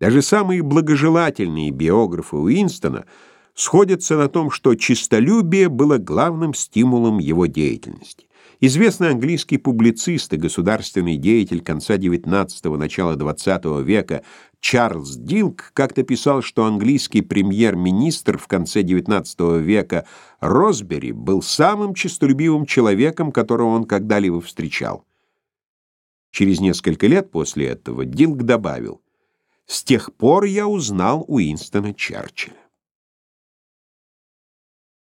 Даже самые благожелательные биографы Уинстона сходятся на том, что честолюбие было главным стимулом его деятельности. Известный английский публицист и государственный деятель конца XIX – начала XX века Чарльз Дилк как-то писал, что английский премьер-министр в конце XIX века Росбери был самым честолюбивым человеком, которого он когда-либо встречал. Через несколько лет после этого Дилк добавил, «С тех пор я узнал Уинстона Черчилля».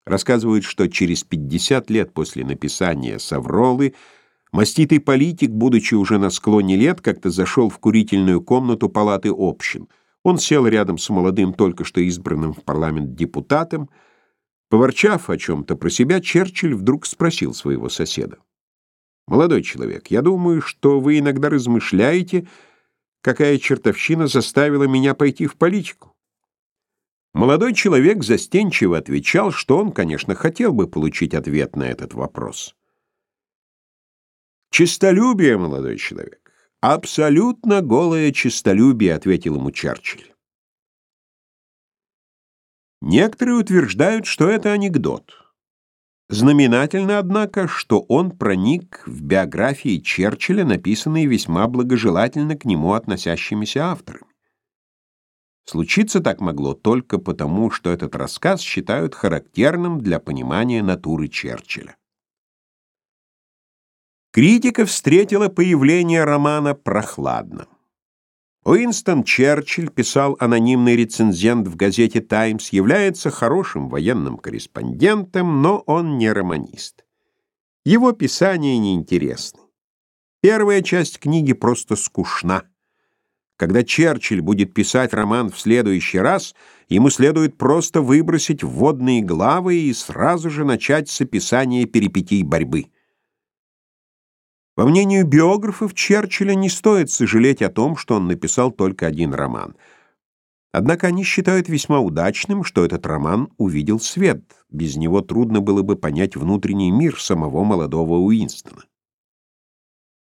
Рассказывают, что через 50 лет после написания «Савролы» маститый политик, будучи уже на склоне лет, как-то зашел в курительную комнату палаты общин. Он сел рядом с молодым, только что избранным в парламент депутатом. Поворчав о чем-то про себя, Черчилль вдруг спросил своего соседа. «Молодой человек, я думаю, что вы иногда размышляете, какая чертовщина заставила меня пойти в политику. Молодой человек застенчиво отвечал, что он, конечно, хотел бы получить ответ на этот вопрос. «Чистолюбие, молодой человек, абсолютно голое чистолюбие», — ответил ему Черчилль. Некоторые утверждают, что это анекдот. Знаменательно, однако, что он проник в биографии Черчилля, написанные весьма благожелательно к нему относящимися авторами. Случиться так могло только потому, что этот рассказ считают характерным для понимания натуры Черчилля. Критика встретила появление романа прохладно. Уинстон Черчилль, писал анонимный рецензент в газете «Таймс», является хорошим военным корреспондентом, но он не романист. Его писания неинтересны. Первая часть книги просто скучна. Когда Черчилль будет писать роман в следующий раз, ему следует просто выбросить вводные главы и сразу же начать с описания перипетий борьбы. По мнению биографов, Черчилля не стоит сожалеть о том, что он написал только один роман. Однако они считают весьма удачным, что этот роман увидел свет. Без него трудно было бы понять внутренний мир самого молодого Уинстона.